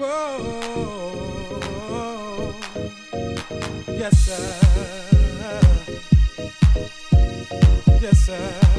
Whoa. Yes, sir. Yes, sir.